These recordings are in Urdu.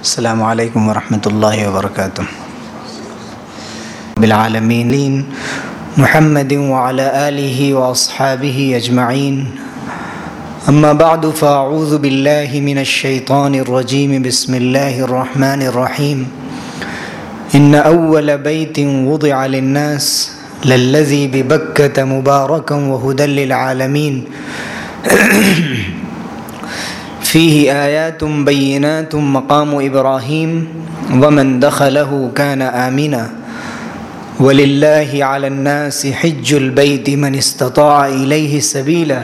السلام علیکم ورحمۃ اللہ وبرکاتہ۔ بالعالمین محمد وعلى آله وأصحابه أجمعين أما بعد فأعوذ بالله من الشيطان الرجيم بسم الله الرحمن الرحيم إن أول بيت وضع للناس للذي ببكة مباركا وهدى للعالمين فيه آيات بينات مقام إبراهيم ومن دخله كان آمنا ولله على الناس حج البيت من استطاع إليه سبيلا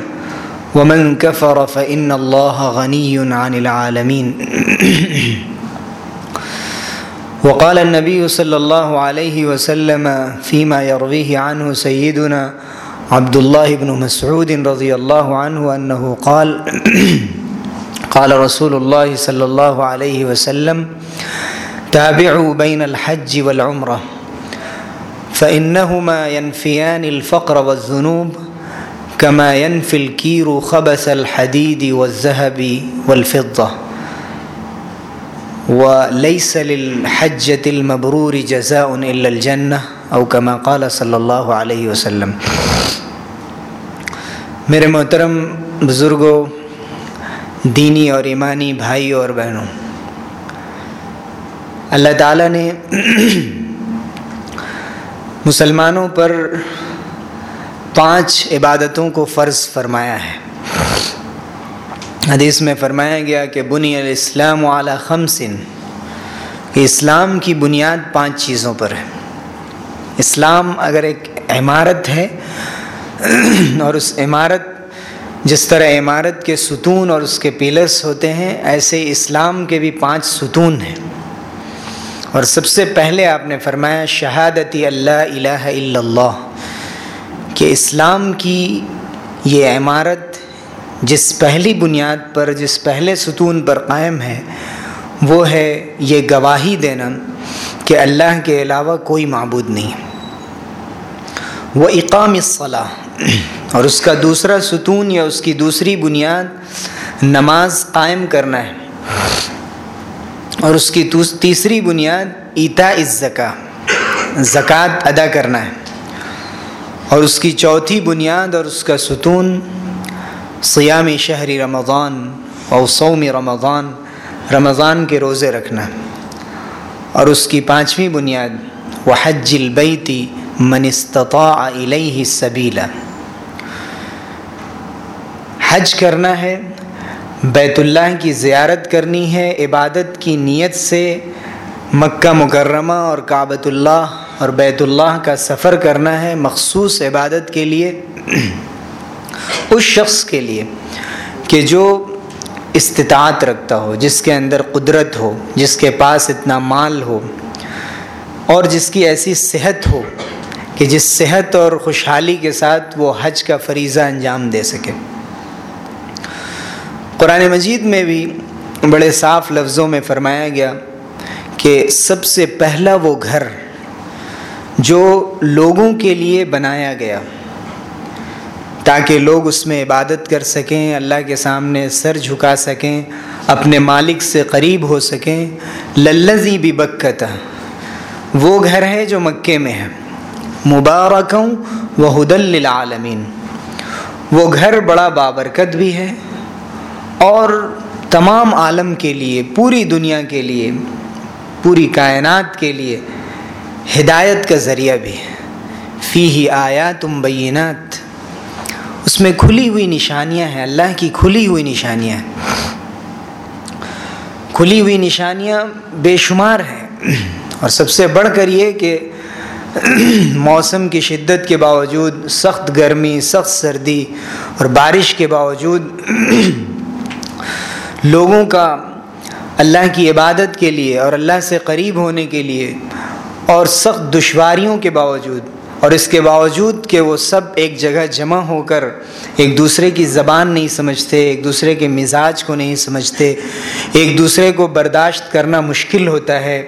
ومن كفر فإن الله غني عن العالمين وقال النبي صلى الله عليه وسلم فيما يرويه عنه سيدنا عبد الله بن مسعود رضي الله عنه أنه قال قال رسول الله صلى الله عليه وسلم، تابعوا بين الحج والعمرة فإنهما ينفيان الفقر والذنوب كما ينفي الكير خبث الحديد والذهب والفضة وليس للحجة المبرور جزاء إلا الجنة أو كما قال صلى الله عليه وسلم۔ میرے محترم بزرگوں دینی اور ایمانی بھائی اور بہنوں۔ اللہ تعالیٰ نے مسلمانوں پر پانچ عبادتوں کو فرض فرمایا ہے۔ حدیث میں فرمایا گیا کہ بنی الاسلام والا خمسن اسلام کی بنیاد پانچ چیزوں پر ہے۔ اسلام اگر ایک عمارت ہے اور اس عمارت جس طرح عمارت کے ستون اور اس کے پیلرس ہوتے ہیں، ایسے اسلام کے بھی پانچ ستون ہیں۔ اور سب سے پہلے آپ نے فرمایا، شہادتی اللہ الہ الا اللہ، کہ اسلام کی یہ عمارت جس پہلی بنیاد پر، جس پہلے ستون پر قائم ہے، وہ ہے یہ گواہی دینا کہ اللہ کے علاوہ کوئی معبود نہیں۔ وہ اقام الصلاح اور اس کا دوسرا ستون یا اس کی دوسری بنیاد نماز قائم کرنا ہے۔ اور اس کی تیسری بنیاد ایتا الزکا زکوٰۃ ادا کرنا ہے۔ اور اس کی چوتھی بنیاد اور اس کا ستون سیام شہری رمضان اور سوم رمضان رمضان کے روزے رکھنا ہے۔ اور اس کی پانچویں بنیاد وہ حج البیتی من استطاع الیہ سبیلا حج کرنا ہے، بیت اللہ کی زیارت کرنی ہے، عبادت کی نیت سے مکہ مکرمہ اور کعبۃ اللہ اور بیت اللہ کا سفر کرنا ہے مخصوص عبادت کے لیے، اس شخص کے لیے کہ جو استطاعت رکھتا ہو، جس کے اندر قدرت ہو، جس کے پاس اتنا مال ہو اور جس کی ایسی صحت ہو کہ جس صحت اور خوشحالی کے ساتھ وہ حج کا فریضہ انجام دے سکے۔ قرآن مجید میں بھی بڑے صاف لفظوں میں فرمایا گیا کہ سب سے پہلا وہ گھر جو لوگوں کے لیے بنایا گیا، تاکہ لوگ اس میں عبادت کر سکیں، اللہ کے سامنے سر جھکا سکیں، اپنے مالک سے قریب ہو سکیں۔ للزی بھی بکت وہ گھر ہے جو مکے میں ہے۔ مبارکوں و حدل للعالمین۔ وہ گھر بڑا بابرکت بھی ہے۔ اور تمام عالم کے لیے، پوری دنیا کے لیے، پوری کائنات کے لیے ہدایت کا ذریعہ بھی ہے۔ فی ہی آیا تم بینات۔ اس میں کھلی ہوئی نشانیاں ہیں، اللہ کی کھلی ہوئی نشانیاں کھلی ہوئی نشانیاں بے شمار ہیں۔ اور سب سے بڑھ کر یہ کہ موسم کی شدت کے باوجود، سخت گرمی، سخت سردی اور بارش کے باوجود لوگوں کا اللہ کی عبادت کے لیے اور اللہ سے قریب ہونے کے لیے اور سخت دشواریوں کے باوجود اور اس کے باوجود کہ وہ سب ایک جگہ جمع ہو کر ایک دوسرے کی زبان نہیں سمجھتے، ایک دوسرے کے مزاج کو نہیں سمجھتے، ایک دوسرے کو برداشت کرنا مشکل ہوتا ہے،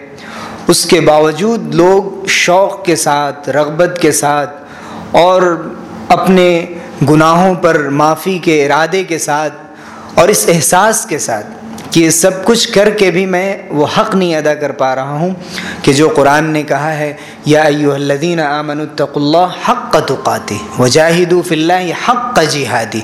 اس کے باوجود لوگ شوق کے ساتھ، رغبت کے ساتھ اور اپنے گناہوں پر معافی کے ارادے کے ساتھ اور اس احساس کے ساتھ کہ یہ سب کچھ کر کے بھی میں وہ حق نہیں ادا کر پا رہا ہوں کہ جو قرآن نے کہا ہے، یا ایو الدین آمن الطق اللہ حق کا تقاتی وجاہد فی اللہ حق کا جہادی۔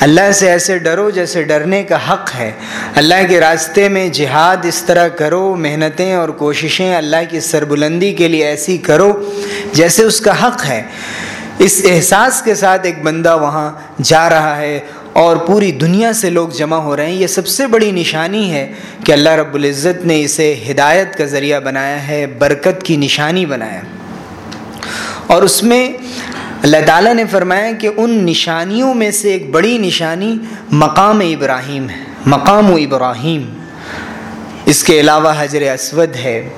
اللہ سے ایسے ڈرو جیسے ڈرنے کا حق ہے۔ اللہ کے راستے میں جہاد اس طرح کرو، محنتیں اور کوششیں اللہ کی سربلندی کے لیے ایسی کرو جیسے اس کا حق ہے۔ اس احساس کے ساتھ ایک بندہ وہاں جا رہا ہے اور پوری دنیا سے لوگ جمع ہو رہے ہیں۔ یہ سب سے بڑی نشانی ہے کہ اللہ رب العزت نے اسے ہدایت کا ذریعہ بنایا ہے، برکت کی نشانی بنایا۔ اور اس میں اللہ تعالیٰ نے فرمایا کہ ان نشانیوں میں سے ایک بڑی نشانی مقام ابراہیم ہے، مقام و ابراہیم۔ اس کے علاوہ حجر اسود ہے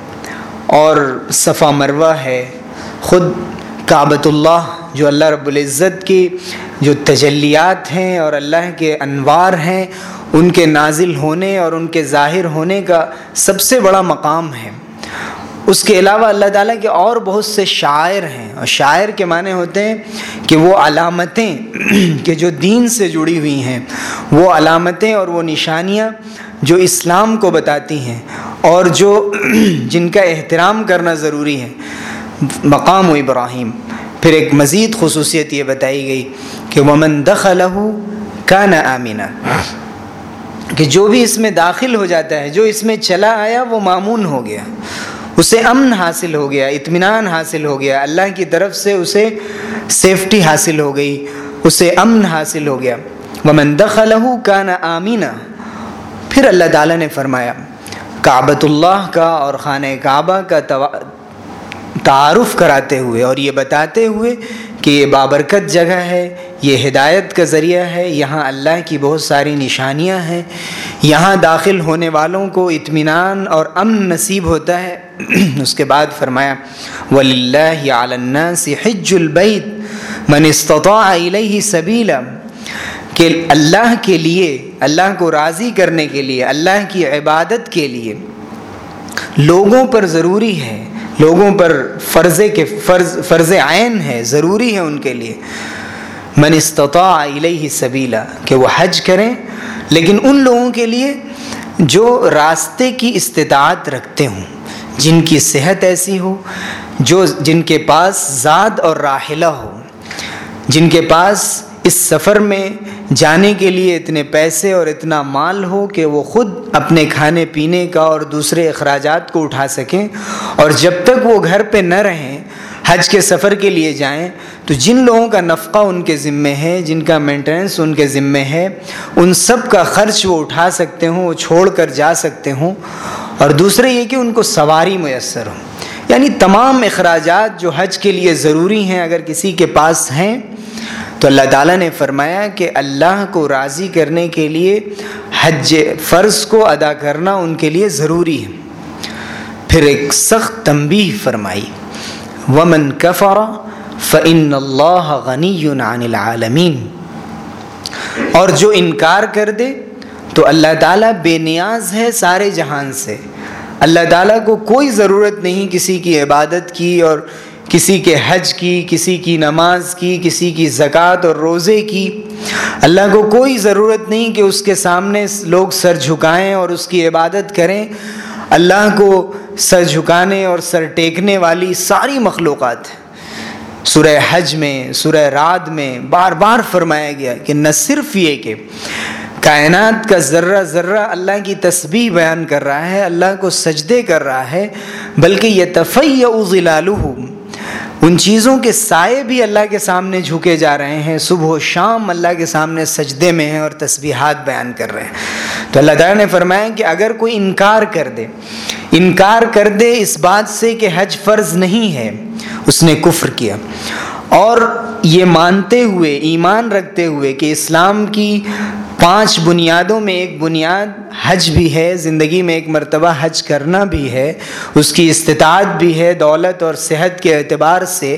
اور صفا مروہ ہے، خود کعبۃ اللہ جو اللہ رب العزت کی جو تجلیات ہیں اور اللہ کے انوار ہیں، ان کے نازل ہونے اور ان کے ظاہر ہونے کا سب سے بڑا مقام ہے۔ اس کے علاوہ اللہ تعالیٰ کے اور بہت سے شاعر ہیں۔ اور شاعر کے معنی ہوتے ہیں کہ وہ علامتیں کہ جو دین سے جڑی ہوئی ہیں۔ وہ علامتیں اور وہ نشانیاں جو اسلام کو بتاتی ہیں اور جو جن کا احترام کرنا ضروری ہے۔ مقام و ابراہیم۔ پھر ایک مزید خصوصیت یہ بتائی گئی کہ ومن دخلہ کا نہ آمینہ کہ جو بھی اس میں داخل ہو جاتا ہے، جو اس میں چلا آیا، وہ معمون ہو گیا۔ اسے امن حاصل ہو گیا، اطمینان حاصل ہو گیا۔ اللہ کی طرف سے اسے سیفٹی حاصل ہو گئی، اسے امن حاصل ہو گیا۔ ومن دخلہ کا نہ آمینہ پھر اللہ تعالیٰ نے فرمایا، کعبۃ اللہ کا اور خانہ کعبہ کا تعارف کراتے ہوئے اور یہ بتاتے ہوئے کہ یہ بابرکت جگہ ہے، یہ ہدایت کا ذریعہ ہے، یہاں اللہ کی بہت ساری نشانیاں ہیں۔ یہاں داخل ہونے والوں کو اطمینان اور امن نصیب ہوتا ہے۔ اس کے بعد فرمایا ولی اللہ الناس حج البعید من استطاع الیہ سبیلا کہ اللہ کے لیے، اللہ کو راضی کرنے کے لیے، اللہ کی عبادت کے لیے لوگوں پر ضروری ہے لوگوں پر فرض کے فرض فرض عین ہے، ضروری ہے ان کے لیے۔ من استطاع الیہ سبیلا، کہ وہ حج کریں۔ لیکن ان لوگوں کے لیے جو راستے کی استطاعت رکھتے ہوں، جن کی صحت ایسی ہو، جو جن کے پاس زاد اور راحلہ ہو، جن کے پاس اس سفر میں جانے کے لیے اتنے پیسے اور اتنا مال ہو کہ وہ خود اپنے کھانے پینے کا اور دوسرے اخراجات کو اٹھا سکیں اور جب تک وہ گھر پہ نہ رہیں، حج کے سفر کے لیے جائیں، تو جن لوگوں کا نفقہ ان کے ذمے ہے، جن کا مینٹیننس ان کے ذمے ہے، ان سب کا خرچ وہ اٹھا سکتے ہوں، وہ چھوڑ کر جا سکتے ہوں۔ اور دوسرے یہ کہ ان کو سواری میسر ہو۔ یعنی تمام اخراجات جو حج کے لیے ضروری ہیں، اگر کسی کے پاس ہیں تو اللہ تعالیٰ نے فرمایا کہ اللہ کو راضی کرنے کے لیے حج فرض کو ادا کرنا ان کے لیے ضروری ہے۔ پھر ایک سخت تنبیہ فرمائی۔ ومن کفر فعن اللہ غنی عن العالمین اور جو انکار کر دے تو اللہ تعالیٰ بے نیاز ہے سارے جہان سے۔ اللہ تعالیٰ کو کوئی ضرورت نہیں کسی کی عبادت کی اور کسی کے حج کی، کسی کی نماز کی، کسی کی زکوٰۃ اور روزے کی۔ اللہ کو کوئی ضرورت نہیں کہ اس کے سامنے لوگ سر جھکائیں اور اس کی عبادت کریں۔ اللہ کو سر جھکانے اور سر ٹیکنے والی ساری مخلوقات ہیں۔ سورہ حج میں، سورہ راد میں بار بار فرمایا گیا کہ نہ صرف یہ کہ کائنات کا ذرہ ذرہ اللہ کی تسبیح بیان کر رہا ہے، اللہ کو سجدے کر رہا ہے، بلکہ یہ تفیع ضلع ان چیزوں کے سائے بھی اللہ کے سامنے جھکے جا رہے ہیں، صبح و شام اللہ کے سامنے سجدے میں ہیں اور تسبیحات بیان کر رہے ہیں۔ تو اللہ تعالیٰ نے فرمایا کہ اگر کوئی انکار کر دے، انکار کر دے اس بات سے کہ حج فرض نہیں ہے، اس نے کفر کیا۔ اور یہ مانتے ہوئے، ایمان رکھتے ہوئے کہ اسلام کی پانچ بنیادوں میں ایک بنیاد حج بھی ہے، زندگی میں ایک مرتبہ حج کرنا بھی ہے، اس کی استطاعت بھی ہے دولت اور صحت کے اعتبار سے،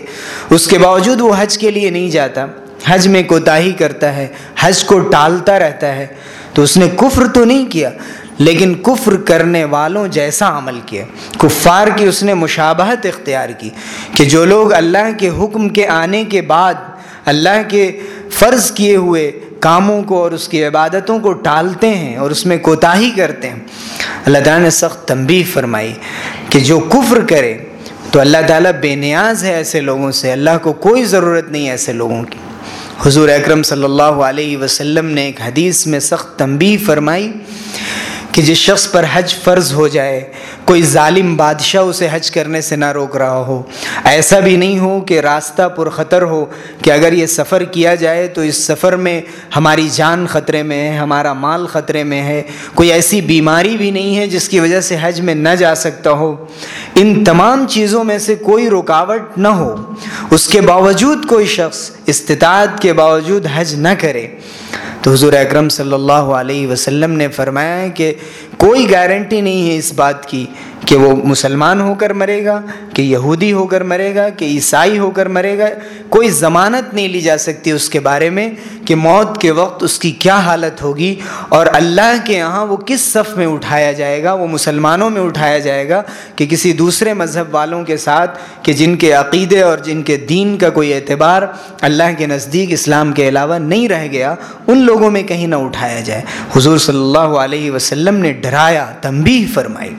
اس کے باوجود وہ حج کے لیے نہیں جاتا۔ حج میں کوتاہی کرتا ہے، حج کو ٹالتا رہتا ہے۔ تو اس نے کفر تو نہیں کیا لیکن کفر کرنے والوں جیسا عمل کیا۔ کفار کی اس نے مشابہت اختیار کی کہ جو لوگ اللہ کے حکم کے آنے کے بعد اللہ کے فرض کیے ہوئے کاموں کو اور اس کی عبادتوں کو ٹالتے ہیں اور اس میں کوتاہی کرتے ہیں۔ اللہ تعالیٰ نے سخت تنبیہ فرمائی کہ جو کفر کرے تو اللہ تعالیٰ بے نیاز ہے ایسے لوگوں سے۔ اللہ کو کوئی ضرورت نہیں ایسے لوگوں کی۔ حضور اکرم صلی اللہ علیہ وسلم نے ایک حدیث میں سخت تنبیہ فرمائی کہ جس شخص پر حج فرض ہو جائے کوئی ظالم بادشاہ اسے حج کرنے سے نہ روک رہا ہو۔ ایسا بھی نہیں ہو کہ راستہ پر خطر ہو کہ اگر یہ سفر کیا جائے تو اس سفر میں ہماری جان خطرے میں ہے، ہمارا مال خطرے میں ہے۔ کوئی ایسی بیماری بھی نہیں ہے جس کی وجہ سے حج میں نہ جا سکتا ہو۔ ان تمام چیزوں میں سے کوئی رکاوٹ نہ ہو۔ اس کے باوجود کوئی شخص استطاعت کے باوجود حج نہ کرے۔ تو حضور اکرم صلی اللہ علیہ وسلم نے فرمایا ہے کہ کوئی گارنٹی نہیں ہے اس بات کی کہ وہ مسلمان ہو کر مرے گا، کہ یہودی ہو کر مرے گا، کہ عیسائی ہو کر مرے گا، کوئی ضمانت نہیں لی جا سکتی اس کے بارے میں کہ موت کے وقت اس کی کیا حالت ہوگی اور اللہ کے یہاں وہ کس صف میں اٹھایا جائے گا، وہ مسلمانوں میں اٹھایا جائے گا کہ کسی دوسرے مذہب والوں کے ساتھ، کہ جن کے عقیدے اور جن کے دین کا کوئی اعتبار اللہ کے نزدیک اسلام کے علاوہ نہیں رہ گیا، ان لوگوں میں کہیں نہ اٹھایا جائے۔ حضور صلی اللہ علیہ وسلم نے ڈرایا، تنبیہ فرمائی۔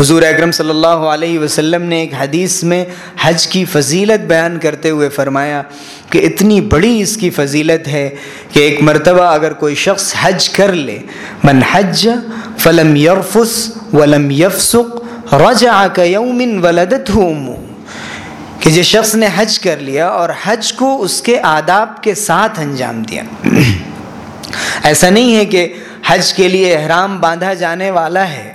حضور اکرم صلی اللہ علیہ وسلم نے ایک حدیث میں حج کی فضیلت بیان کرتے ہوئے فرمایا کہ اتنی بڑی اس کی فضیلت ہے کہ ایک مرتبہ اگر کوئی شخص حج کر لے، من حج فلم یرفس ولم یفسق رجع یوم ولدت کہ جس شخص نے حج کر لیا اور حج کو اس کے آداب کے ساتھ انجام دیا۔ ایسا نہیں ہے کہ حج کے لیے احرام باندھا جانے والا ہے۔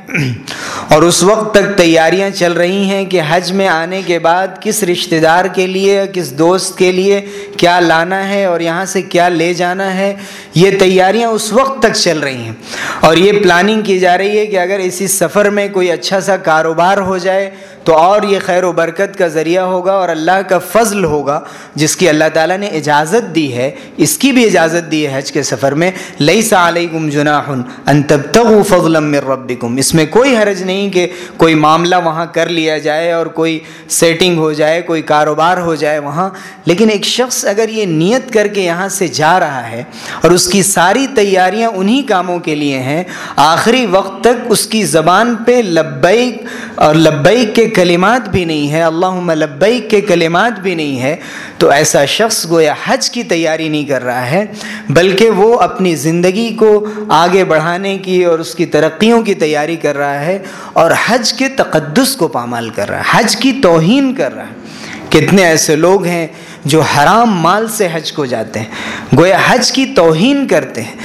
اور اس وقت تک تیاریاں چل رہی ہیں کہ حج میں آنے کے بعد کس رشتہ دار کے لیے، کس دوست کے لیے کیا لانا ہے اور یہاں سے کیا لے جانا ہے، یہ تیاریاں اس وقت تک چل رہی ہیں۔ اور یہ پلاننگ کی جا رہی ہے کہ اگر اسی سفر میں کوئی اچھا سا کاروبار ہو جائے تو اور یہ خیر و برکت کا ذریعہ ہوگا اور اللہ کا فضل ہوگا جس کی اللہ تعالیٰ نے اجازت دی ہے، اس کی بھی اجازت دی ہے حج کے سفر میں۔ لئی سا علیکم جناح ان تبتغوا فضلا من ربکم۔ اس میں کوئی حرج نہیں کہ کوئی معاملہ وہاں کر لیا جائے اور کوئی سیٹنگ ہو جائے، کوئی کاروبار ہو جائے وہاں۔ لیکن ایک شخص اگر یہ نیت کر کے یہاں سے جا رہا ہے اور اس کی ساری تیاریاں انہی کاموں کے لیے ہیں، آخری وقت تک اس کی زبان پہ لبیک اور لبیک کے کلمات بھی نہیں ہے اللہ لبیک کے کلمات بھی نہیں ہے۔ تو ایسا شخص گویا حج کی تیاری نہیں کر رہا ہے، بلکہ وہ اپنی زندگی کو آگے بڑھانے کی اور اس کی ترقیوں کی تیاری کر رہا ہے اور حج کے تقدس کو پامال کر رہا ہے، حج کی توہین کر رہا ہے۔ کتنے ایسے لوگ ہیں جو حرام مال سے حج کو جاتے ہیں، گویا حج کی توہین کرتے ہیں۔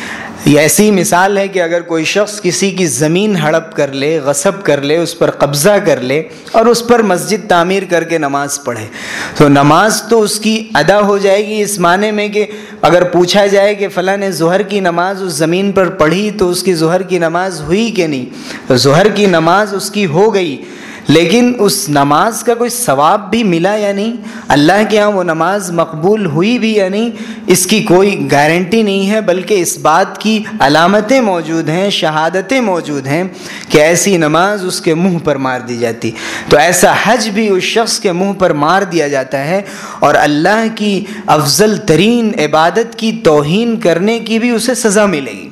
یہ ایسی مثال ہے کہ اگر کوئی شخص کسی کی زمین ہڑپ کر لے، غصب کر لے، اس پر قبضہ کر لے اور اس پر مسجد تعمیر کر کے نماز پڑھے، تو نماز تو اس کی ادا ہو جائے گی اس معنی میں کہ اگر پوچھا جائے کہ فلاں نے ظہر کی نماز اس زمین پر پڑھی تو اس کی ظہر کی نماز ہوئی کہ نہیں؟ تو ظہر کی نماز اس کی ہو گئی۔ لیکن اس نماز کا کوئی ثواب بھی ملا یا نہیں؟ اللہ کے یہاں وہ نماز مقبول ہوئی بھی یا نہیں؟ اس کی کوئی گارنٹی نہیں ہے، بلکہ اس بات کی علامتیں موجود ہیں، شہادتیں موجود ہیں کہ ایسی نماز اس کے منہ پر مار دی جاتی۔ تو ایسا حج بھی اس شخص کے منہ پر مار دیا جاتا ہے اور اللہ کی افضل ترین عبادت کی توہین کرنے کی بھی اسے سزا ملے گی۔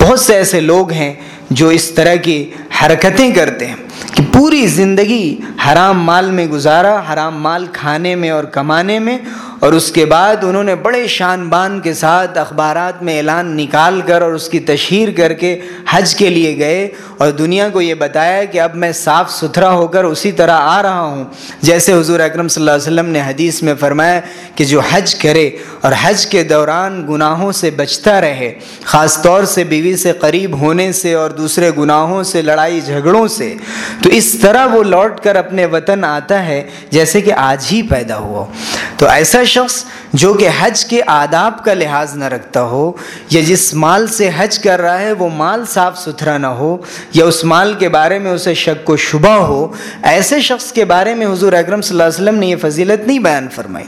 بہت سے ایسے لوگ ہیں جو اس طرح کی حرکتیں کرتے ہیں۔ کہ پوری زندگی حرام مال میں گزارا حرام مال کھانے میں اور کمانے میں اور اس کے بعد انہوں نے بڑے شان بان کے ساتھ اخبارات میں اعلان نکال کر اور اس کی تشہیر کر کے حج کے لیے گئے اور دنیا کو یہ بتایا کہ اب میں صاف ستھرا ہو کر اسی طرح آ رہا ہوں۔ جیسے حضور اکرم صلی اللہ علیہ وسلم نے حدیث میں فرمایا کہ جو حج کرے اور حج کے دوران گناہوں سے بچتا رہے، خاص طور سے بیوی سے قریب ہونے سے اور دوسرے گناہوں سے، لڑائی جھگڑوں سے، تو اس طرح وہ لوٹ کر اپنے وطن آتا ہے جیسے کہ آج ہی پیدا ہوا۔ تو ایسا شخص جو کہ حج کے آداب کا لحاظ نہ رکھتا ہو، یا جس مال سے حج کر رہا ہے وہ مال صاف ستھرا نہ ہو، یا اس مال کے بارے میں اسے شک و شبہ ہو، ایسے شخص کے بارے میں حضور اکرم صلی اللہ علیہ وسلم نے یہ فضیلت نہیں بیان فرمائی۔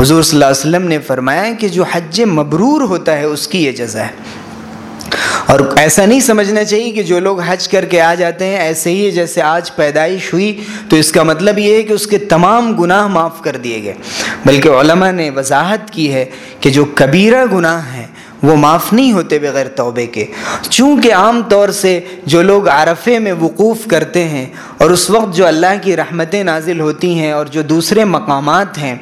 حضور صلی اللہ علیہ وسلم نے فرمایا کہ جو حج مبرور ہوتا ہے اس کی یہ جزا ہے۔ اور ایسا نہیں سمجھنا چاہیے کہ جو لوگ حج کر کے آ جاتے ہیں ایسے ہی جیسے آج پیدائش ہوئی، تو اس کا مطلب یہ ہے کہ اس کے تمام گناہ معاف کر دیے گئے۔ بلکہ علماء نے وضاحت کی ہے کہ جو کبیرہ گناہ ہیں وہ معاف نہیں ہوتے بغیر توبے کے۔ چونکہ عام طور سے جو لوگ عرفے میں وقوف کرتے ہیں اور اس وقت جو اللہ کی رحمتیں نازل ہوتی ہیں اور جو دوسرے مقامات ہیں،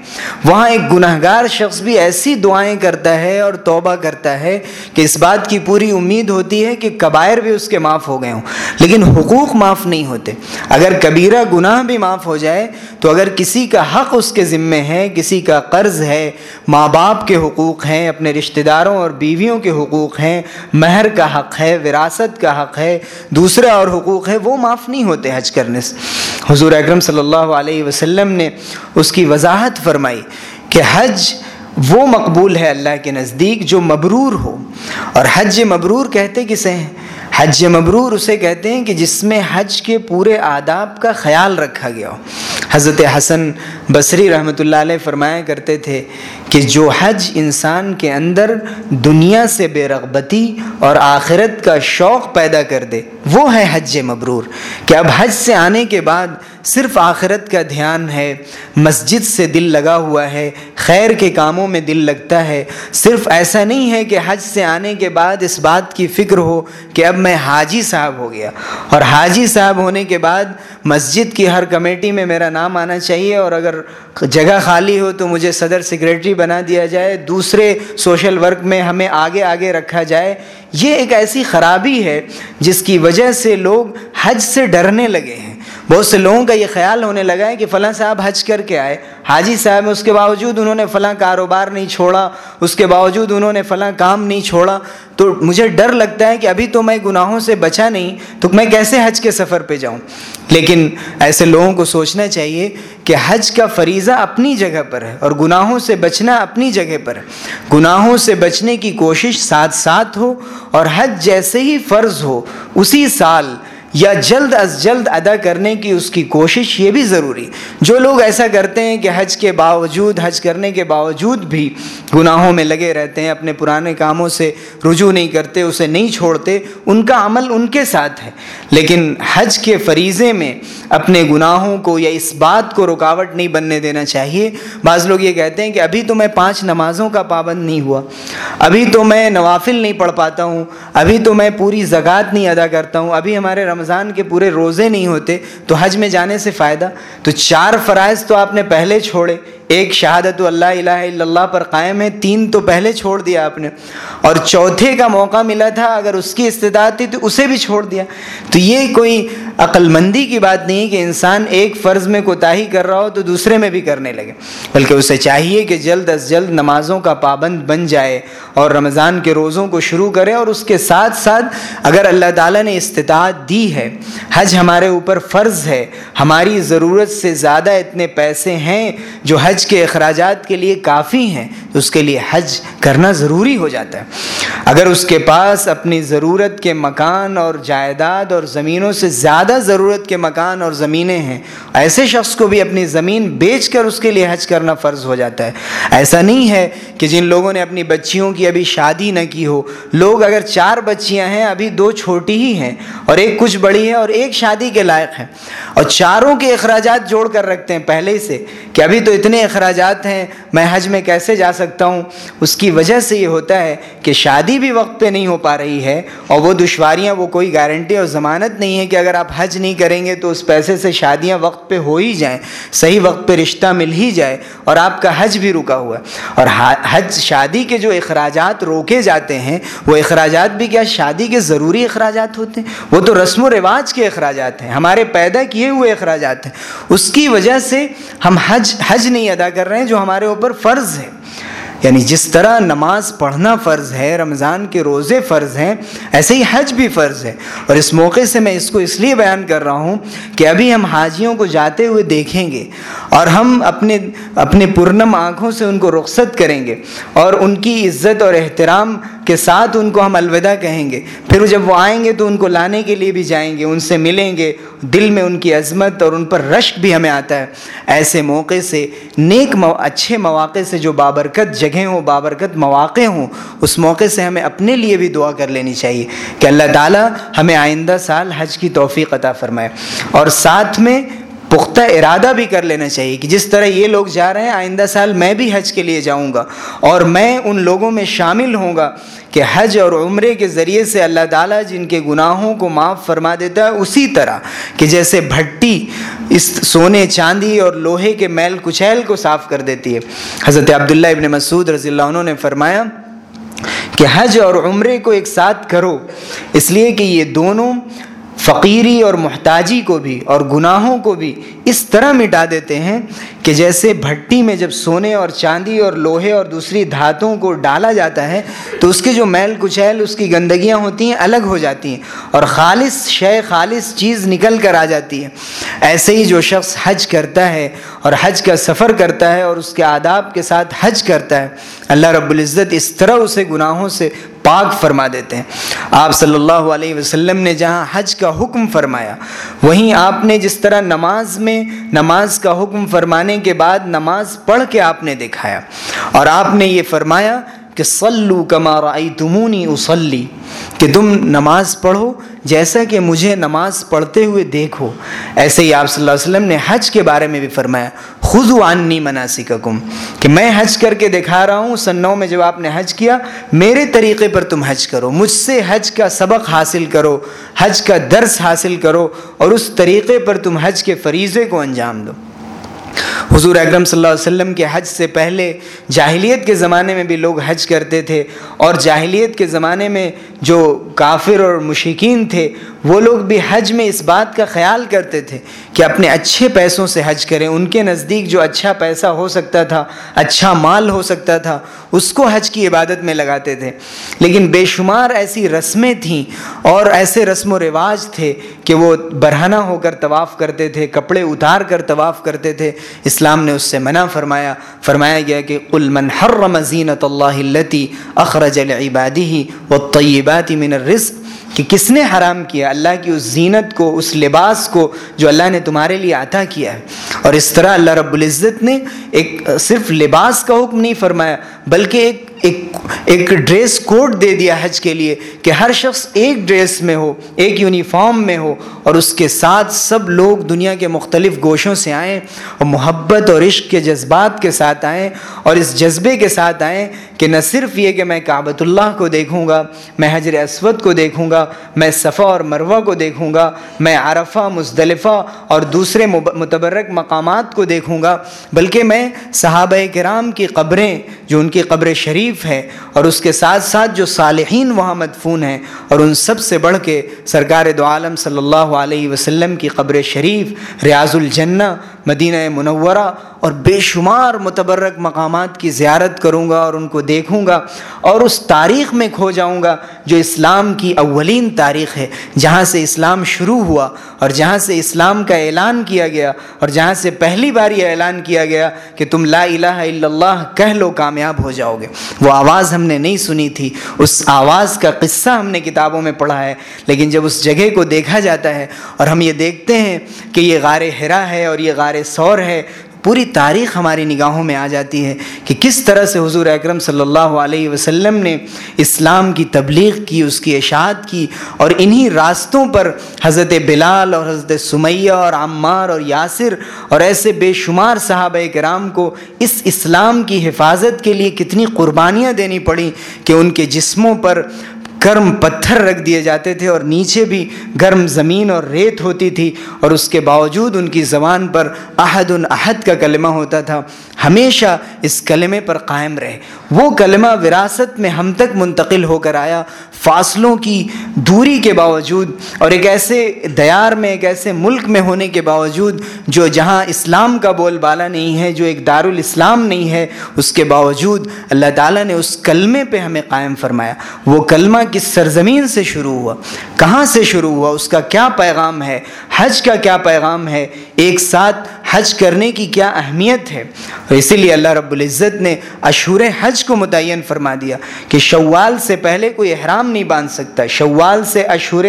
وہاں ایک گناہ گار شخص بھی ایسی دعائیں کرتا ہے اور توبہ کرتا ہے کہ اس بات کی پوری امید ہوتی ہے کہ کبائر بھی اس کے معاف ہو گئے ہوں۔ لیکن حقوق معاف نہیں ہوتے۔ اگر کبیرہ گناہ بھی معاف ہو جائے، تو اگر کسی کا حق اس کے ذمے ہے، کسی کا قرض ہے، ماں باپ کے حقوق ہیں، اپنے رشتہ داروں اور بی بیویوں کے حقوق ہیں، مہر کا حق ہے، وراثت کا حق ہے، دوسرا اور حقوق ہے، وہ معاف نہیں ہوتے حج کرنے سے۔ حضور اکرم صلی اللہ علیہ وسلم نے اس کی وضاحت فرمائی کہ حج وہ مقبول ہے اللہ کے نزدیک جو مبرور ہو۔ اور حج مبرور کہتے کسے ہیں؟ حج مبرور اسے کہتے ہیں کہ جس میں حج کے پورے آداب کا خیال رکھا گیا ہو۔ حضرت حسن بصری رحمۃ اللہ علیہ فرمایا کرتے تھے کہ جو حج انسان کے اندر دنیا سے بے رغبتی اور آخرت کا شوق پیدا کر دے، وہ ہے حج مبرور۔ کہ اب حج سے آنے کے بعد صرف آخرت کا دھیان ہے، مسجد سے دل لگا ہوا ہے، خیر کے کاموں میں دل لگتا ہے۔ صرف ایسا نہیں ہے کہ حج سے آنے کے بعد اس بات کی فکر ہو کہ اب میں حاجی صاحب ہو گیا۔ اور حاجی صاحب ہونے کے بعد مسجد کی ہر کمیٹی میں میرا نام آنا چاہیے اور اگر جگہ خالی ہو تو مجھے صدر سیکریٹری بنا دیا جائے، دوسرے سوشل ورک میں ہمیں آگے آگے رکھا جائے، یہ ایک ایسی خرابی ہے جس کی وجہ سے لوگ حج سے ڈرنے لگے ہیں۔ بہت سے لوگوں کا یہ خیال ہونے لگا ہے کہ فلاں صاحب حج کر کے آئے۔ حاجی صاحب، اس کے باوجود انہوں نے فلاں کاروبار نہیں چھوڑا، اس کے باوجود انہوں نے فلاں کام نہیں چھوڑا۔ تو مجھے ڈر لگتا ہے کہ ابھی تو میں گناہوں سے بچا نہیں، تو میں کیسے حج کے سفر پہ جاؤں؟ لیکن ایسے لوگوں کو سوچنا چاہیے کہ حج کا فریضہ اپنی جگہ پر ہے اور گناہوں سے بچنا اپنی جگہ پر ہے۔ گناہوں سے بچنے کی کوشش ساتھ ساتھ ہو اور حج جیسے ہی فرض ہو، اسی سال یا جلد از جلد ادا کرنے کی اس کی کوشش یہ بھی ضروری۔ جو لوگ ایسا کرتے ہیں کہ حج کے باوجود، حج کرنے کے باوجود بھی گناہوں میں لگے رہتے ہیں، اپنے پرانے کاموں سے رجوع نہیں کرتے، اسے نہیں چھوڑتے، ان کا عمل ان کے ساتھ ہے۔ لیکن حج کے فریضے میں اپنے گناہوں کو یا اس بات کو رکاوٹ نہیں بننے دینا چاہیے۔ بعض لوگ یہ کہتے ہیں کہ ابھی تو میں پانچ نمازوں کا پابند نہیں ہوا۔ ابھی تو میں نوافل نہیں پڑھ پاتا ہوں۔ ابھی تو میں پوری زکوٰۃ نہیں ادا کرتا ہوں۔ ابھی ہمارے رمضان کے پورے روزے نہیں ہوتے، تو حج میں جانے سے فائدہ؟ تو چار فرائض تو آپ نے پہلے چھوڑے ایک شہادت اللہ الہ الا اللہ پر قائم ہے، تین تو پہلے چھوڑ دیا آپ نے۔ اور چوتھے کا موقع ملا تھا، اگر اس کی استطاعت تھی تو اسے بھی چھوڑ دیا۔ تو یہ کوئی عقل مندی کی بات نہیں کہ انسان ایک فرض میں کوتاہی کر رہا ہو تو دوسرے میں بھی کرنے لگے۔ بلکہ اسے چاہیے کہ جلد از جلد نمازوں کا پابند بن جائے اور رمضان کے روزوں کو شروع کرے اور اس کے ساتھ ساتھ اگر اللہ تعالیٰ نے استطاعت دی ہے، حج ہمارے اوپر فرض ہے، ہماری ضرورت سے زیادہ اتنے پیسے ہیں جو حج حج کے اخراجات کے لیے کافی ہیں، تو اس کے لیے حج کرنا ضروری ہو جاتا ہے۔ اگر اس کے پاس اپنی ضرورت کے مکان اور جائیداد اور زمینوں سے زیادہ ضرورت کے مکان اور زمینیں ہیں، ایسے شخص کو بھی اپنی زمین بیچ کر اس کے لیے حج کرنا فرض ہو جاتا ہے۔ ایسا نہیں ہے کہ جن لوگوں نے اپنی بچیوں کی ابھی شادی نہ کی ہو، لوگ اگر چار بچیاں ہیں، ابھی دو چھوٹی ہی ہیں اور ایک کچھ بڑی ہے اور ایک شادی کے لائق ہے۔ اور چاروں کے اخراجات جوڑ کر رکھتے ہیں پہلے سے کہ ابھی تو اتنے اخراجات ہیں، میں حج میں کیسے جا سکتا ہوں؟ اس کی وجہ سے یہ ہوتا ہے کہ شادی بھی وقت پہ نہیں ہو پا رہی ہے اور وہ دشواریاں، وہ کوئی گارنٹی اور ضمانت نہیں ہے کہ اگر آپ حج نہیں کریں گے تو اس پیسے سے شادیاں وقت پہ ہو ہی جائیں، صحیح وقت پہ رشتہ مل ہی جائے اور آپ کا حج بھی رکا ہوا ہے۔ اور حج، شادی کے جو اخراجات روکے جاتے ہیں، وہ اخراجات بھی کیا شادی کے ضروری اخراجات ہوتے ہیں؟ وہ تو رسم و رواج کے اخراجات ہیں، ہمارے پیدا کیے ہوئے اخراجات ہیں۔ اس کی وجہ سے ہم حج حج نہیں ادا کر رہے ہیں جو ہمارے اوپر فرض ہے۔ یعنی جس طرح نماز پڑھنا فرض ہے، رمضان کے روزے فرض ہیں، ایسے ہی حج بھی فرض ہے۔ اور اس موقع سے میں اس کو اس لیے بیان کر رہا ہوں کہ ابھی ہم حاجیوں کو جاتے ہوئے دیکھیں گے اور ہم اپنے اپنے پرنم آنکھوں سے ان کو رخصت کریں گے اور ان کی عزت اور احترام کے ساتھ ان کو ہم الوداع کہیں گے۔ پھر جب وہ آئیں گے تو ان کو لانے کے لیے بھی جائیں گے، ان سے ملیں گے۔ دل میں ان کی عظمت اور ان پر رشک بھی ہمیں آتا ہے۔ ایسے موقع سے، نیک مو، اچھے مواقع سے جو بابرکت جگہ جگہیں ہوں، بابرکت مواقع ہوں، اس موقع سے ہمیں اپنے لیے بھی دعا کر لینی چاہیے کہ اللہ تعالیٰ ہمیں آئندہ سال حج کی توفیق عطا فرمائے۔ اور ساتھ میں پختہ ارادہ بھی کر لینا چاہیے کہ جس طرح یہ لوگ جا رہے ہیں، آئندہ سال میں بھی حج کے لیے جاؤں گا اور میں ان لوگوں میں شامل ہوں گا کہ حج اور عمرے کے ذریعے سے اللہ تعالیٰ جن کے گناہوں کو معاف فرما دیتا ہے، اسی طرح کہ جیسے بھٹی اس سونے چاندی اور لوہے کے میل کچیل کو صاف کر دیتی ہے۔ حضرت عبداللہ ابن مسعود رضی اللہ عنہ نے فرمایا کہ حج اور عمرے کو ایک ساتھ کرو، اس لیے کہ یہ دونوں فقیری اور محتاجی کو بھی اور گناہوں کو بھی اس طرح مٹا دیتے ہیں کہ جیسے بھٹی میں جب سونے اور چاندی اور لوہے اور دوسری دھاتوں کو ڈالا جاتا ہے، تو اس کے جو میل کچیل، اس کی گندگیاں ہوتی ہیں، الگ ہو جاتی ہیں اور خالص شے، خالص چیز نکل کر آ جاتی ہے۔ ایسے ہی جو شخص حج کرتا ہے اور حج کا سفر کرتا ہے اور اس کے آداب کے ساتھ حج کرتا ہے، اللہ رب العزت اس طرح اسے گناہوں سے پاک فرما دیتے ہیں۔ آپ صلی اللہ علیہ وسلم نے جہاں حج کا حکم فرمایا، وہیں آپ نے جس طرح نماز میں، نماز کا حکم فرمانے آنے کے بعد نماز پڑھ کے آپ نے دکھایا۔ اور آپ نے یہ فرمایا کہ سلو کما تمونی اسلی کہ تم نماز پڑھو جیسا کہ مجھے نماز پڑھتے ہوئے دیکھو۔ ایسے ہی آپ صلی اللہ علیہ وسلم نے حج کے بارے میں بھی فرمایا خود عنی مناسب کہ میں حج کر کے دکھا رہا ہوں سن میں جب آپ نے حج کیا، میرے طریقے پر تم حج کرو، مجھ سے حج کا سبق حاصل کرو، حج کا درس حاصل کرو، اور اس طریقے پر تم حج کے فریضے کو انجام دو۔ حضور اکرم صلی اللہ علیہ وسلم کے حج سے پہلے جاہلیت کے زمانے میں بھی لوگ حج کرتے تھے اور جاہلیت کے زمانے میں جو کافر اور مشکین تھے وہ لوگ بھی حج میں اس بات کا خیال کرتے تھے کہ اپنے اچھے پیسوں سے حج کریں، ان کے نزدیک جو اچھا پیسہ ہو سکتا تھا اچھا مال ہو سکتا تھا، اس کو حج کی عبادت میں لگاتے تھے۔ لیکن بے شمار ایسی رسمیں تھیں اور ایسے رسم و رواج تھے کہ وہ برہنہ ہو کر طواف کرتے تھے، کپڑے اتار کر طواف کرتے تھے۔ اسلام نے اس سے منع فرمایا فرمایا گیا کہ من حرم زینت اللہ التی اخرج العبادی و طیبات من الرزق کہ کس نے حرام کیا؟ اللہ کی اس زینت کو، اس لباس کو جو اللہ نے تمہارے لیے عطا کیا ہے۔ اور اس طرح اللہ رب العزت نے ایک صرف لباس کا حکم نہیں فرمایا، بلکہ ایک ایک ایک ڈریس کوڈ دے دیا حج کے لیے کہ ہر شخص ایک ڈریس میں ہو، ایک یونیفارم میں ہو اور اس کے ساتھ سب لوگ دنیا کے مختلف گوشوں سے آئیں اور محبت اور عشق کے جذبات کے ساتھ آئیں اور اس جذبے کے ساتھ آئیں کہ نہ صرف یہ کہ میں کعبۃ اللہ کو دیکھوں گا، میں حجر اسود کو دیکھوں گا، میں صفا اور مروہ کو دیکھوں گا، میں عرفہ مصطلفہ اور دوسرے متبرک مقامات کو دیکھوں گا، بلکہ میں صحابہ کرام کی قبریں جو ان کی قبر شریف ہے اور اس کے ساتھ ساتھ جو صالحین وہاں مدفون ہیں اور ان سب سے بڑھ کے سرکار دو عالم صلی اللہ علیہ وسلم کی قبر شریف ریاض الجنہ مدینہ منورہ اور بے شمار متبرک مقامات کی زیارت کروں گا اور ان کو دیکھوں گا اور اس تاریخ میں کھو جاؤں گا جو اسلام کی اولین تاریخ ہے، جہاں سے اسلام شروع ہوا اور جہاں سے اسلام کا اعلان کیا گیا اور جہاں سے پہلی بار یہ اعلان کیا گیا کہ تم لا الہ الا اللہ کہہ لو کامیاب ہو جاؤ گے۔ وہ آواز ہم نے نہیں سنی تھی، اس آواز کا قصہ ہم نے کتابوں میں پڑھا ہے، لیکن جب اس جگہ کو دیکھا جاتا ہے اور ہم یہ دیکھتے ہیں کہ یہ غار ہرا ہے اور یہ غار سور ہے، پوری تاریخ ہماری نگاہوں میں آ جاتی ہے کہ کس طرح سے حضور اکرم صلی اللہ علیہ وسلم نے اسلام کی تبلیغ کی، اس کی اشاعت کی اور انہی راستوں پر حضرت بلال اور حضرت سمیہ اور عمار اور یاسر اور ایسے بے شمار صحابہ کرام کو اس اسلام کی حفاظت کے لیے کتنی قربانیاں دینی پڑیں کہ ان کے جسموں پر گرم پتھر رکھ دیے جاتے تھے اور نیچے بھی گرم زمین اور ریت ہوتی تھی اور اس کے باوجود ان کی زبان پر عہد العہد کا کلمہ ہوتا تھا۔ ہمیشہ اس کلمے پر قائم رہے۔ وہ کلمہ وراثت میں ہم تک منتقل ہو کر آیا۔ فاصلوں کی دوری کے باوجود اور ایک ایسے دیار میں، ایک ایسے ملک میں ہونے کے باوجود جو جہاں اسلام کا بول بالا نہیں ہے، جو ایک دار الاسلام نہیں ہے، اس کے باوجود اللہ تعالیٰ نے اس کلمے پہ ہمیں قائم فرمایا۔ وہ کلمہ کس سرزمین سے شروع ہوا؟ کہاں سے شروع ہوا؟ اس کا کیا پیغام ہے؟ حج کا کیا پیغام ہے؟ ایک ساتھ حج کرنے کی کیا اہمیت ہے؟ اور اسی لیے اللہ رب العزت نے اشور حج کو متعین فرما دیا کہ شوال سے پہلے کوئی احرام نہیں باندھ سکتا۔ شوال سے اشور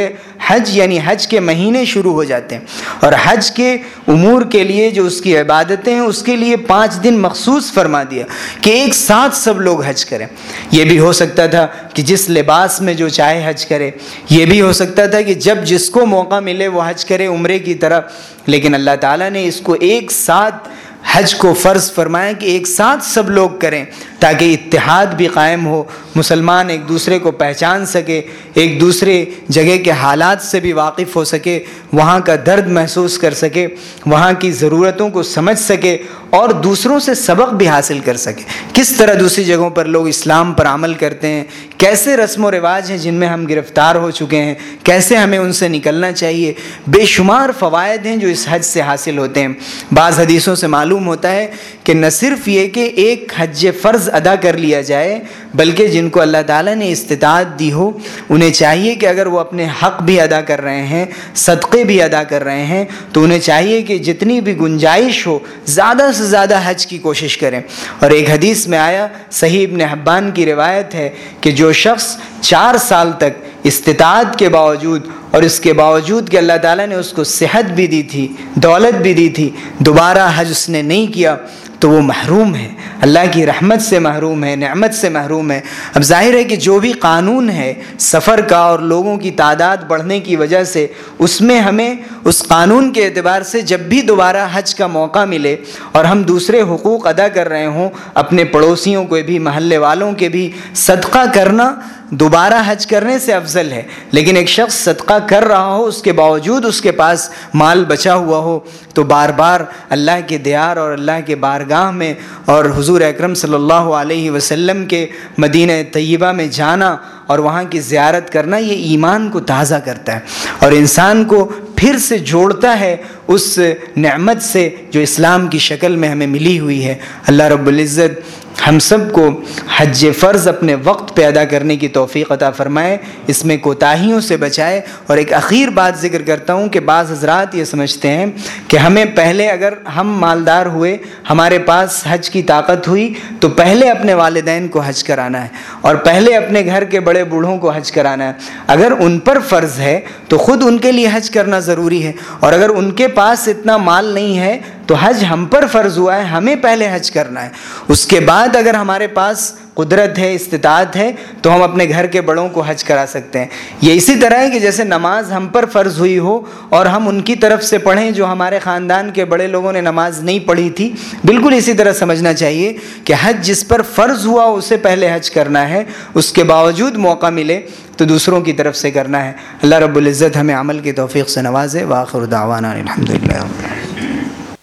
حج یعنی حج کے مہینے شروع ہو جاتے ہیں۔ اور حج کے امور کے لیے جو اس کی عبادتیں ہیں، اس کے لیے پانچ دن مخصوص فرما دیا کہ ایک ساتھ سب لوگ حج کریں۔ یہ بھی ہو سکتا تھا کہ جس لباس میں جو چاہے حج کرے۔ یہ بھی ہو سکتا تھا کہ جب جس کو موقع ملے وہ حج کرے عمرے کی طرح لیکن اللہ تعالیٰ نے اس کو ایک ساتھ حج کو فرض فرمایا کہ ایک ساتھ سب لوگ کریں تاکہ اتحاد بھی قائم ہو، مسلمان ایک دوسرے کو پہچان سکے، ایک دوسرے جگہ کے حالات سے بھی واقف ہو سکے، وہاں کا درد محسوس کر سکے، وہاں کی ضرورتوں کو سمجھ سکے اور دوسروں سے سبق بھی حاصل کر سکیں۔ کس طرح دوسری جگہوں پر لوگ اسلام پر عمل کرتے ہیں؟ کیسے رسم و رواج ہیں جن میں ہم گرفتار ہو چکے ہیں؟ کیسے ہمیں ان سے نکلنا چاہیے؟ بے شمار فوائد ہیں جو اس حج سے حاصل ہوتے ہیں۔ بعض حدیثوں سے معلوم ہوتا ہے کہ نہ صرف یہ کہ ایک حج فرض ادا کر لیا جائے بلکہ جن کو اللہ تعالیٰ نے استطاعت دی ہو، انہیں چاہیے کہ اگر وہ اپنے حق بھی ادا کر رہے ہیں، صدقے بھی ادا کر رہے ہیں، تو انہیں چاہیے کہ جتنی بھی گنجائش ہو، زیادہ سے زیادہ حج کی کوشش کریں۔ اور ایک حدیث میں آیا، صحیح ابن حبان کی روایت ہے کہ جو شخص چار سال تک استطاعت کے باوجود اور اس کے باوجود کہ اللہ تعالیٰ نے اس کو صحت بھی دی تھی، دولت بھی دی تھی، دوبارہ حج اس نے نہیں کیا تو وہ محروم ہے۔ اللہ کی رحمت سے محروم ہے، نعمت سے محروم ہے۔ اب ظاہر ہے کہ جو بھی قانون ہے سفر کا اور لوگوں کی تعداد بڑھنے کی وجہ سے اس میں ہمیں اس قانون کے اعتبار سے جب بھی دوبارہ حج کا موقع ملے اور ہم دوسرے حقوق ادا کر رہے ہوں، اپنے پڑوسیوں کو بھی، محلے والوں کے بھی، صدقہ کرنا دوبارہ حج کرنے سے افضل ہے۔ لیکن ایک شخص صدقہ کر رہا ہو، اس کے باوجود اس کے پاس مال بچا ہوا ہو، تو بار بار اللہ کے دیار اور اللہ کے بارگاہ میں اور حضور اکرم صلی اللہ علیہ وسلم کے مدینہ طیبہ میں جانا اور وہاں کی زیارت کرنا، یہ ایمان کو تازہ کرتا ہے۔ اور انسان کو پھر سے جوڑتا ہے اس نعمت سے جو اسلام کی شکل میں ہمیں ملی ہوئی ہے۔ اللہ رب العزت ہم سب کو حج فرض اپنے وقت پہ ادا کرنے کی توفیق عطا فرمائے، اس میں کوتاہیوں سے بچائے۔ اور ایک اخیر بات ذکر کرتا ہوں کہ بعض حضرات یہ سمجھتے ہیں کہ ہمیں پہلے اگر ہم مالدار ہوئے، ہمارے پاس حج کی طاقت ہوئی، تو پہلے اپنے والدین کو حج کرانا ہے۔ اور پہلے اپنے گھر کے بڑے بوڑھوں کو حج کرانا ہے۔ اگر ان پر فرض ہے، تو خود ان کے لیے حج کرنا ضروری ہے۔ اور اگر ان کے پاس اتنا مال نہیں ہے تو حج ہم پر فرض ہوا ہے، ہمیں پہلے حج کرنا ہے۔ اس کے بعد اگر ہمارے پاس قدرت ہے، استطاعت ہے، تو ہم اپنے گھر کے بڑوں کو حج کرا سکتے ہیں۔ یہ اسی طرح ہے کہ جیسے نماز ہم پر فرض ہوئی ہو اور ہم ان کی طرف سے پڑھیں، جو ہمارے خاندان کے بڑے لوگوں نے نماز نہیں پڑھی تھی۔ بالکل اسی طرح سمجھنا چاہیے کہ حج جس پر فرض ہوا، اسے پہلے حج کرنا ہے۔ اس کے باوجود موقع ملے تو دوسروں کی طرف سے کرنا ہے۔ اللہ رب العزت ہمیں عمل کی توفیق سے نوازے۔ واخر دعوانا الحمد للہ